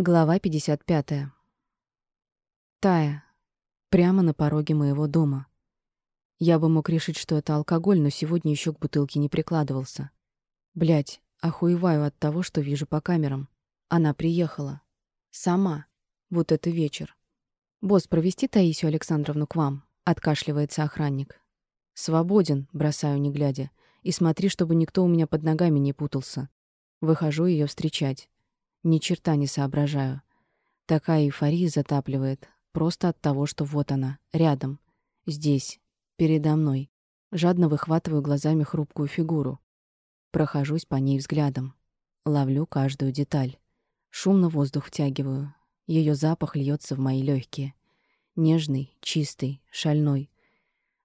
Глава 55. Тая. Прямо на пороге моего дома. Я бы мог решить, что это алкоголь, но сегодня еще к бутылке не прикладывался. Блять, охуеваю от того, что вижу по камерам. Она приехала. Сама. Вот это вечер. «Босс, провести Таисию Александровну к вам?» — откашливается охранник. «Свободен», — бросаю не глядя. «И смотри, чтобы никто у меня под ногами не путался». Выхожу ее встречать. Ни черта не соображаю. Такая эйфория затапливает. Просто от того, что вот она, рядом. Здесь, передо мной. Жадно выхватываю глазами хрупкую фигуру. Прохожусь по ней взглядом. Ловлю каждую деталь. Шумно воздух втягиваю. Ее запах льется в мои легкие. Нежный, чистый, шальной.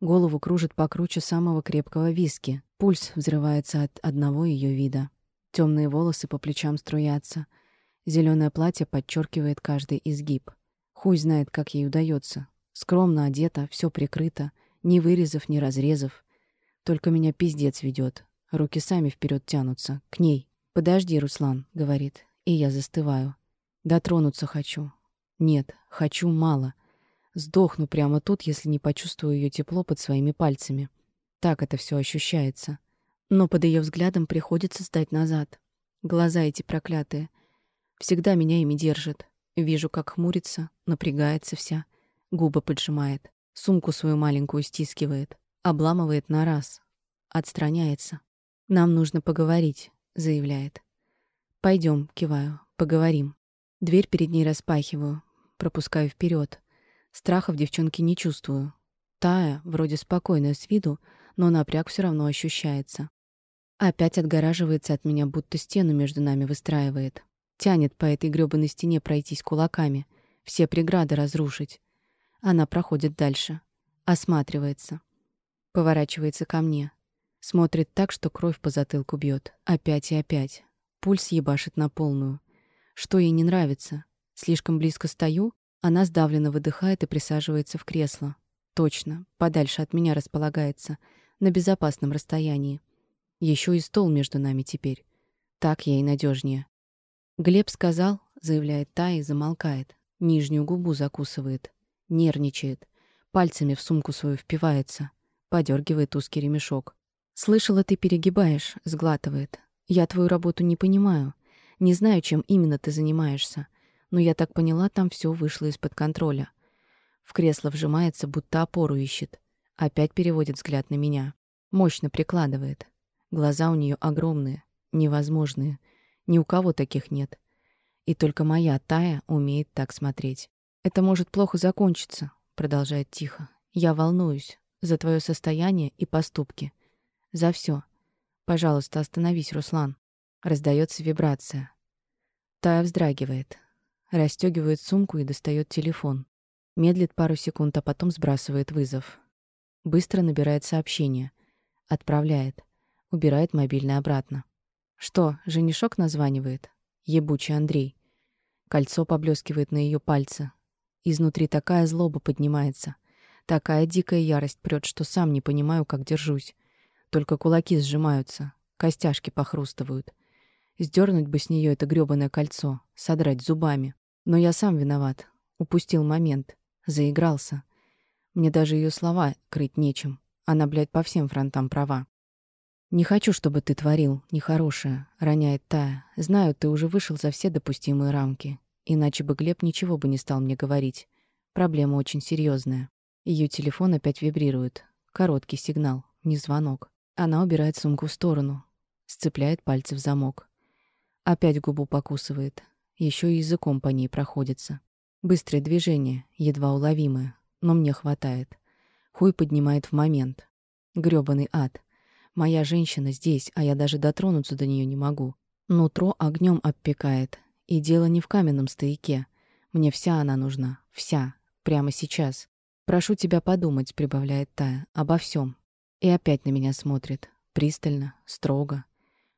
Голову кружит покруче самого крепкого виски. Пульс взрывается от одного ее вида. Темные волосы по плечам струятся — Зеленое платье подчеркивает каждый изгиб. Хуй знает, как ей удается. Скромно одета, все прикрыто, ни вырезов, ни разрезов. Только меня пиздец ведет. Руки сами вперед тянутся. К ней. «Подожди, Руслан», — говорит. И я застываю. Дотронуться хочу. Нет, хочу мало. Сдохну прямо тут, если не почувствую ее тепло под своими пальцами. Так это все ощущается. Но под ее взглядом приходится сдать назад. Глаза эти проклятые — Всегда меня ими держит. Вижу, как хмурится, напрягается вся, губы поджимает, сумку свою маленькую стискивает, обламывает на раз, отстраняется. «Нам нужно поговорить», — заявляет. Пойдем, киваю, поговорим. Дверь перед ней распахиваю, пропускаю вперед. Страха в девчонке не чувствую. Тая, вроде спокойная с виду, но напряг все равно ощущается. Опять отгораживается от меня, будто стену между нами выстраивает. Тянет по этой грёбаной стене пройтись кулаками, все преграды разрушить. Она проходит дальше, осматривается, поворачивается ко мне, смотрит так, что кровь по затылку бьет, опять и опять. Пульс ебашит на полную. Что ей не нравится? Слишком близко стою, она сдавленно выдыхает и присаживается в кресло. Точно, подальше от меня располагается, на безопасном расстоянии. Еще и стол между нами теперь. Так ей надежнее. Глеб сказал, заявляет та и замолкает. Нижнюю губу закусывает. Нервничает. Пальцами в сумку свою впивается. Подергивает узкий ремешок. «Слышала, ты перегибаешь», — сглатывает. «Я твою работу не понимаю. Не знаю, чем именно ты занимаешься. Но я так поняла, там все вышло из-под контроля». В кресло вжимается, будто опору ищет. Опять переводит взгляд на меня. Мощно прикладывает. Глаза у нее огромные, невозможные — ни у кого таких нет. И только моя Тая умеет так смотреть. «Это может плохо закончиться», — продолжает тихо. «Я волнуюсь за твое состояние и поступки. За все. Пожалуйста, остановись, Руслан». Раздается вибрация. Тая вздрагивает. Расстегивает сумку и достает телефон. Медлит пару секунд, а потом сбрасывает вызов. Быстро набирает сообщение. Отправляет. Убирает мобильный обратно. Что, женишок названивает? Ебучий Андрей. Кольцо поблескивает на ее пальце. Изнутри такая злоба поднимается. Такая дикая ярость прет, что сам не понимаю, как держусь. Только кулаки сжимаются, костяшки похрустывают. Сдернуть бы с нее это грёбаное кольцо, содрать зубами. Но я сам виноват. Упустил момент. Заигрался. Мне даже ее слова крыть нечем. Она, блядь, по всем фронтам права. «Не хочу, чтобы ты творил нехорошее», — роняет Тая. «Знаю, ты уже вышел за все допустимые рамки. Иначе бы Глеб ничего бы не стал мне говорить. Проблема очень серьезная. Ее телефон опять вибрирует. Короткий сигнал, не звонок. Она убирает сумку в сторону, сцепляет пальцы в замок. Опять губу покусывает. Еще и языком по ней проходится. Быстрое движение, едва уловимое, но мне хватает. Хуй поднимает в момент. Грёбаный ад. Моя женщина здесь, а я даже дотронуться до нее не могу. Нутро огнем обпекает. И дело не в каменном стояке. Мне вся она нужна. Вся. Прямо сейчас. «Прошу тебя подумать», — прибавляет Тая, — «обо всем. И опять на меня смотрит. Пристально, строго.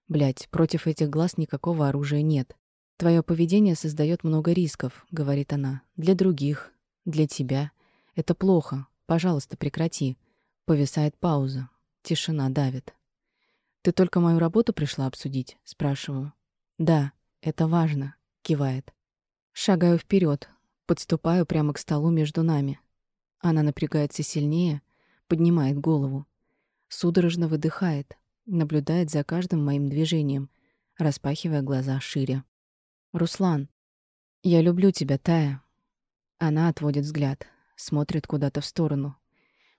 Блять, против этих глаз никакого оружия нет. Твое поведение создает много рисков, говорит она. Для других, для тебя. Это плохо. Пожалуйста, прекрати. Повисает пауза. Тишина давит. «Ты только мою работу пришла обсудить?» — спрашиваю. «Да, это важно», — кивает. Шагаю вперед, подступаю прямо к столу между нами. Она напрягается сильнее, поднимает голову. Судорожно выдыхает, наблюдает за каждым моим движением, распахивая глаза шире. «Руслан, я люблю тебя, Тая». Она отводит взгляд, смотрит куда-то в сторону.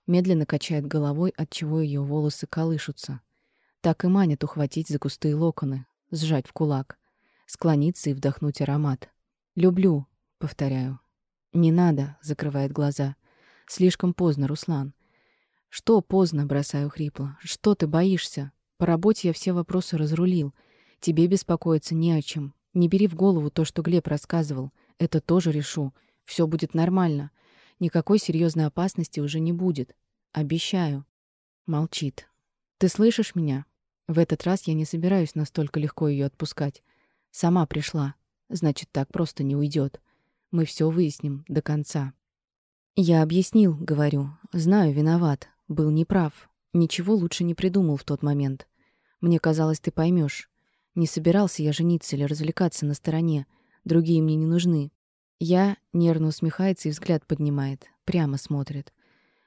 Медленно качает головой, от чего ее волосы колышутся. Так и манит ухватить за густые локоны, сжать в кулак, склониться и вдохнуть аромат. «Люблю», — повторяю. «Не надо», — закрывает глаза. «Слишком поздно, Руслан». «Что поздно?» — бросаю хрипло. «Что ты боишься? По работе я все вопросы разрулил. Тебе беспокоиться не о чем. Не бери в голову то, что Глеб рассказывал. Это тоже решу. Все будет нормально. Никакой серьезной опасности уже не будет. Обещаю». Молчит. «Ты слышишь меня?» В этот раз я не собираюсь настолько легко ее отпускать. Сама пришла. Значит, так просто не уйдет. Мы все выясним до конца. Я объяснил, говорю. Знаю, виноват. Был неправ. Ничего лучше не придумал в тот момент. Мне казалось, ты поймешь. Не собирался я жениться или развлекаться на стороне. Другие мне не нужны. Я нервно усмехается и взгляд поднимает. Прямо смотрит.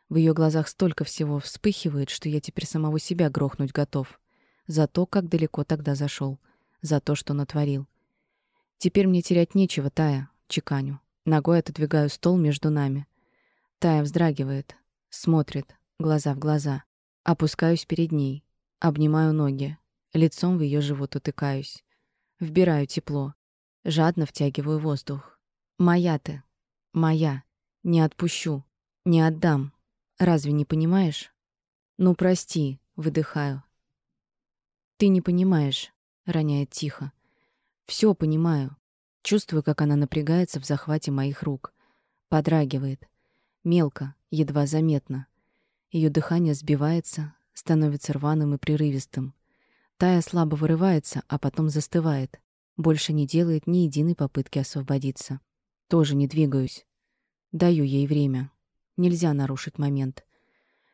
В ее глазах столько всего вспыхивает, что я теперь самого себя грохнуть готов. За то, как далеко тогда зашел. За то, что натворил. Теперь мне терять нечего, Тая, чеканю. Ногой отодвигаю стол между нами. Тая вздрагивает. Смотрит глаза в глаза. Опускаюсь перед ней, обнимаю ноги, лицом в ее живот утыкаюсь. Вбираю тепло, жадно втягиваю воздух. Моя ты, моя, не отпущу, не отдам. Разве не понимаешь? Ну, прости, выдыхаю. Ты не понимаешь, роняет тихо. Все понимаю. Чувствую, как она напрягается в захвате моих рук. Подрагивает. Мелко, едва заметно. Ее дыхание сбивается, становится рваным и прерывистым. Тая слабо вырывается, а потом застывает. Больше не делает ни единой попытки освободиться. Тоже не двигаюсь. Даю ей время. Нельзя нарушить момент.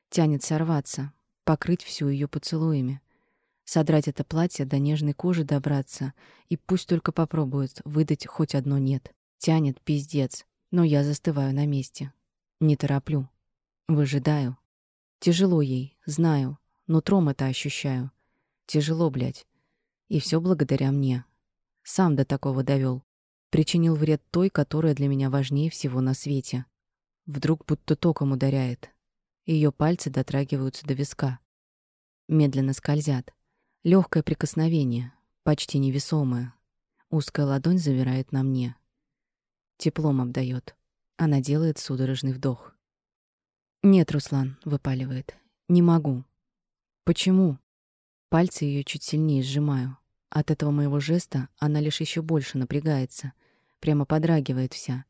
Тянет сорваться, покрыть всю ее поцелуями. Содрать это платье, до нежной кожи добраться, и пусть только попробует выдать хоть одно «нет». Тянет пиздец, но я застываю на месте. Не тороплю. Выжидаю. Тяжело ей, знаю, нутром это ощущаю. Тяжело, блядь. И все благодаря мне. Сам до такого довел. Причинил вред той, которая для меня важнее всего на свете. Вдруг будто током ударяет. Ее пальцы дотрагиваются до виска. Медленно скользят. Легкое прикосновение, почти невесомое. Узкая ладонь завирает на мне. Теплом обдает. Она делает судорожный вдох. «Нет, Руслан», — выпаливает. «Не могу». «Почему?» Пальцы ее чуть сильнее сжимаю. От этого моего жеста она лишь еще больше напрягается. Прямо подрагивает вся.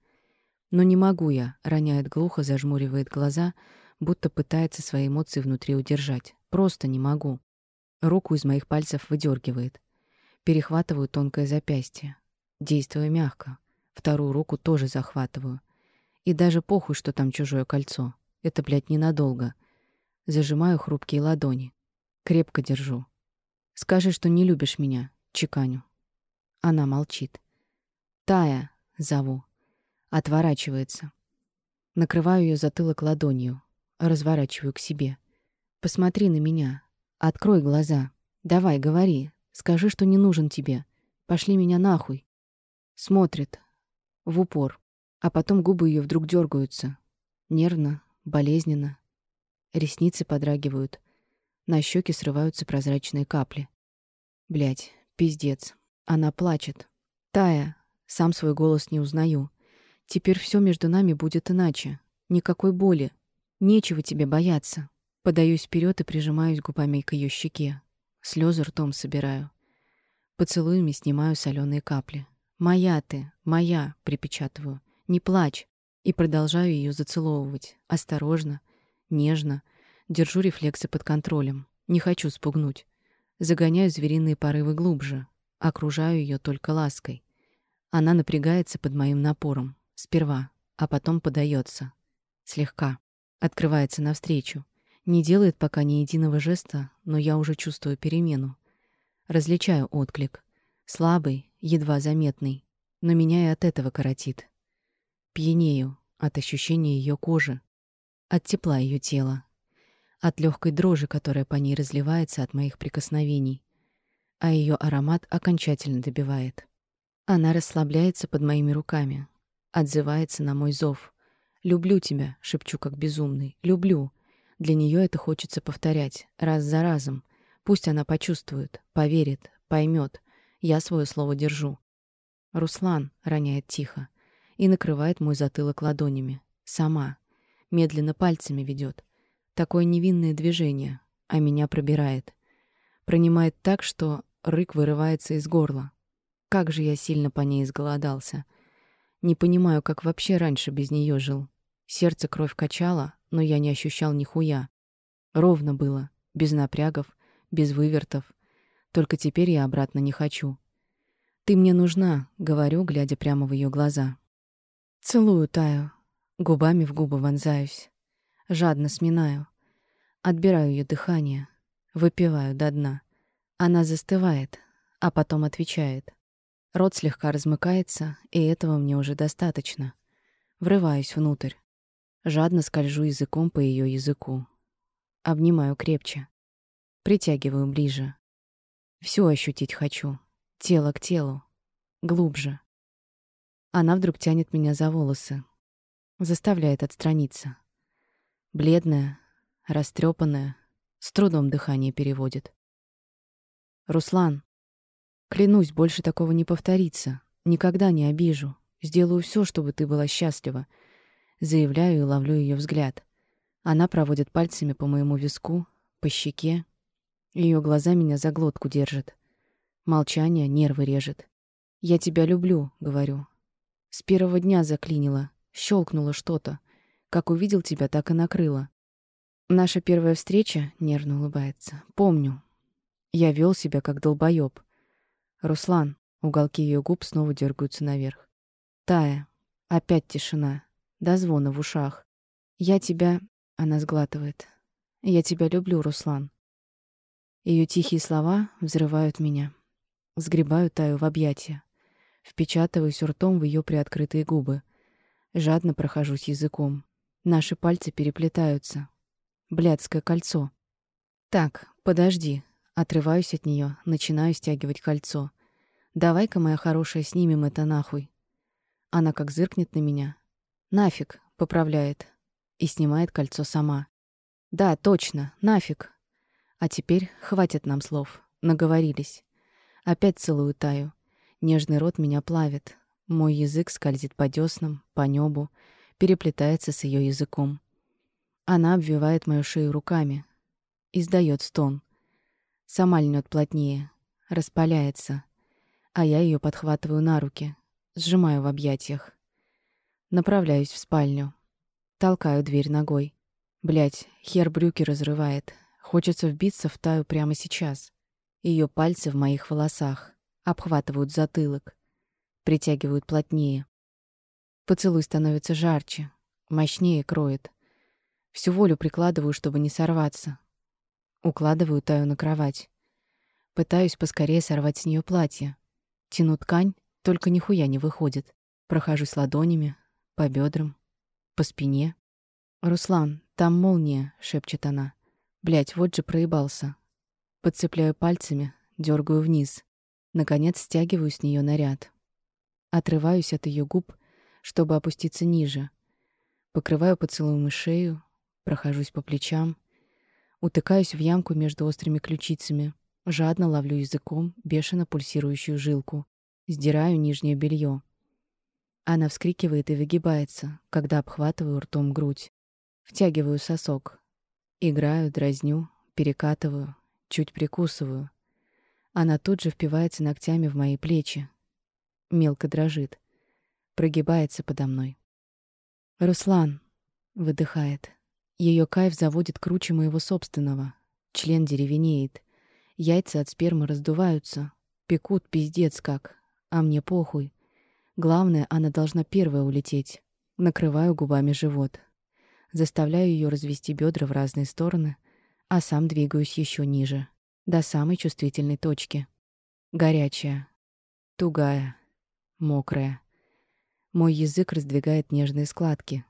«Но не могу я», — роняет глухо, зажмуривает глаза, будто пытается свои эмоции внутри удержать. «Просто не могу». Руку из моих пальцев выдергивает. Перехватываю тонкое запястье. Действую мягко. Вторую руку тоже захватываю. И даже похуй, что там чужое кольцо. Это, блядь, ненадолго. Зажимаю хрупкие ладони. Крепко держу. Скажи, что не любишь меня, чеканю. Она молчит. Тая, зову. Отворачивается. Накрываю ее затылок ладонью. Разворачиваю к себе. Посмотри на меня. Открой глаза. Давай, говори. Скажи, что не нужен тебе. Пошли меня нахуй. Смотрит. В упор. А потом губы ее вдруг дергаются. Нервно, болезненно. Ресницы подрагивают. На щеки срываются прозрачные капли. Блять, пиздец. Она плачет. Тая, сам свой голос не узнаю. Теперь все между нами будет иначе. Никакой боли. Нечего тебе бояться. Подаюсь вперед и прижимаюсь губами к ее щеке. Слезы ртом собираю. Поцелуями снимаю соленые капли. «Моя ты, моя!» — припечатываю. «Не плачь!» И продолжаю ее зацеловывать. Осторожно, нежно. Держу рефлексы под контролем. Не хочу спугнуть. Загоняю звериные порывы глубже. Окружаю ее только лаской. Она напрягается под моим напором. Сперва, а потом подается. Слегка. Открывается навстречу. Не делает пока ни единого жеста, но я уже чувствую перемену. Различаю отклик. Слабый, едва заметный. но меня и от этого коротит. Пьянею от ощущения ее кожи, от тепла ее тела, от легкой дрожи, которая по ней разливается от моих прикосновений, а ее аромат окончательно добивает. Она расслабляется под моими руками, отзывается на мой зов. «Люблю тебя», — шепчу как безумный, «люблю». Для нее это хочется повторять, раз за разом. Пусть она почувствует, поверит, поймет. Я свое слово держу. «Руслан», — роняет тихо, и накрывает мой затылок ладонями. Сама. Медленно пальцами ведет. Такое невинное движение, а меня пробирает. Пронимает так, что рык вырывается из горла. Как же я сильно по ней изголодался. Не понимаю, как вообще раньше без нее жил. Сердце кровь качало, но я не ощущал нихуя. Ровно было, без напрягов, без вывертов. Только теперь я обратно не хочу. «Ты мне нужна», — говорю, глядя прямо в ее глаза. Целую Таю, губами в губы вонзаюсь. Жадно сминаю. Отбираю ее дыхание. Выпиваю до дна. Она застывает, а потом отвечает. Рот слегка размыкается, и этого мне уже достаточно. Врываюсь внутрь. Жадно скольжу языком по ее языку. Обнимаю крепче. Притягиваю ближе. Все ощутить хочу. Тело к телу. Глубже. Она вдруг тянет меня за волосы. Заставляет отстраниться. Бледная, растрепанная, с трудом дыхание переводит. «Руслан, клянусь, больше такого не повторится. Никогда не обижу. Сделаю все, чтобы ты была счастлива». Заявляю и ловлю ее взгляд. Она проводит пальцами по моему виску, по щеке. Ее глаза меня за глотку держат. Молчание нервы режет. «Я тебя люблю», — говорю. С первого дня заклинило, щелкнуло что-то. Как увидел тебя, так и накрыло. Наша первая встреча, нервно улыбается. Помню. Я вел себя как долбоёб. Руслан, уголки ее губ снова дергаются наверх. Тая, опять тишина, до звона в ушах. Я тебя, она сглатывает. Я тебя люблю, Руслан. Ее тихие слова взрывают меня. Сгребаю Таю в объятия. Впечатываюсь ртом в ее приоткрытые губы. Жадно прохожусь языком. Наши пальцы переплетаются. Блядское кольцо. Так, подожди. Отрываюсь от нее, начинаю стягивать кольцо. Давай-ка, моя хорошая, снимем это нахуй. Она как зыркнет на меня. Нафиг, поправляет. И снимает кольцо сама. Да, точно, нафиг. А теперь хватит нам слов. Наговорились. Опять целую Таю. Нежный рот меня плавит. Мой язык скользит по дёснам, по небу, переплетается с ее языком. Она обвивает мою шею руками. Издает стон. Сама льнет плотнее. Распаляется. А я ее подхватываю на руки. Сжимаю в объятиях. Направляюсь в спальню. Толкаю дверь ногой. Блять, хер брюки разрывает. Хочется вбиться в таю прямо сейчас. Ее пальцы в моих волосах. Обхватывают затылок. Притягивают плотнее. Поцелуй становится жарче, мощнее кроет. Всю волю прикладываю, чтобы не сорваться. Укладываю Таю на кровать. Пытаюсь поскорее сорвать с нее платье. Тяну ткань, только нихуя не выходит. Прохожусь ладонями, по бедрам, по спине. «Руслан, там молния», — шепчет она. Блять, вот же проебался. Подцепляю пальцами, дергаю вниз. Наконец стягиваю с нее наряд. Отрываюсь от ее губ, чтобы опуститься ниже. Покрываю поцелуем и шею, прохожусь по плечам, утыкаюсь в ямку между острыми ключицами, жадно ловлю языком бешено пульсирующую жилку, сдираю нижнее белье. Она вскрикивает и выгибается, когда обхватываю ртом грудь. Втягиваю сосок. Играю, дразню, перекатываю, чуть прикусываю. Она тут же впивается ногтями в мои плечи. Мелко дрожит прогибается подо мной. «Руслан!» — выдыхает. Ее кайф заводит круче моего собственного. Член деревенеет. Яйца от спермы раздуваются. Пекут пиздец как. А мне похуй. Главное, она должна первая улететь. Накрываю губами живот. Заставляю ее развести бедра в разные стороны, а сам двигаюсь еще ниже, до самой чувствительной точки. Горячая, тугая, мокрая. Мой язык раздвигает нежные складки.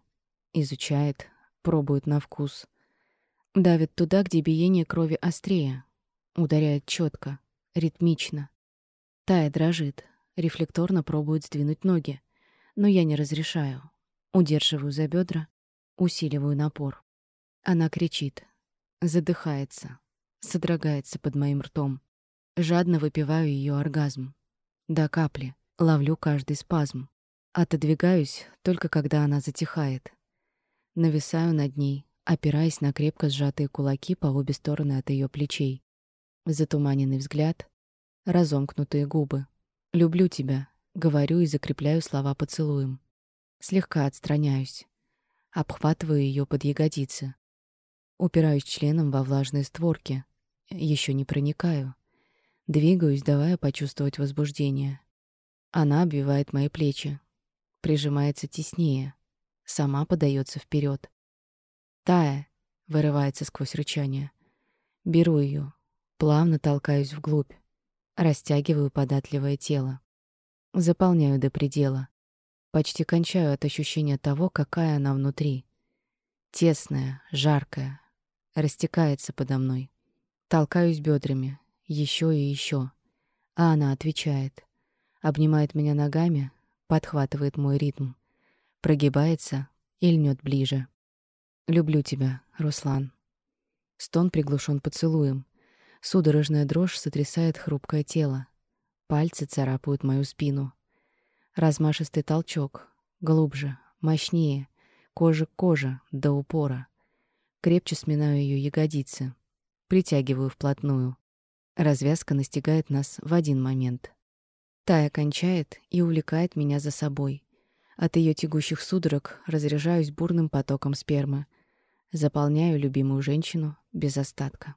Изучает, пробует на вкус. Давит туда, где биение крови острее. Ударяет четко, ритмично. Тая дрожит, рефлекторно пробует сдвинуть ноги. Но я не разрешаю. Удерживаю за бедра, усиливаю напор. Она кричит, задыхается, содрогается под моим ртом. Жадно выпиваю ее оргазм. До капли. Ловлю каждый спазм. Отодвигаюсь только когда она затихает. Нависаю над ней, опираясь на крепко сжатые кулаки по обе стороны от ее плечей. Затуманенный взгляд, разомкнутые губы. «Люблю тебя», — говорю и закрепляю слова поцелуем. Слегка отстраняюсь. Обхватываю ее под ягодицы. Упираюсь членом во влажные створки. Еще не проникаю. Двигаюсь, давая почувствовать возбуждение. Она обвивает мои плечи. Прижимается теснее. Сама подается вперед. «Тая!» — вырывается сквозь рычание. Беру ее, плавно толкаюсь вглубь. Растягиваю податливое тело. Заполняю до предела. Почти кончаю от ощущения того, какая она внутри. Тесная, жаркая. Растекается подо мной. Толкаюсь бедрами. Еще и еще. А она отвечает. Обнимает меня ногами, подхватывает мой ритм. Прогибается и льнет ближе. «Люблю тебя, Руслан». Стон приглушен поцелуем. Судорожная дрожь сотрясает хрупкое тело. Пальцы царапают мою спину. Размашистый толчок. Глубже, мощнее. Кожа к коже, до упора. Крепче сминаю ее ягодицы. Притягиваю вплотную. Развязка настигает нас в один момент. Тая кончает и увлекает меня за собой. От ее тягущих судорог разряжаюсь бурным потоком спермы. Заполняю любимую женщину без остатка.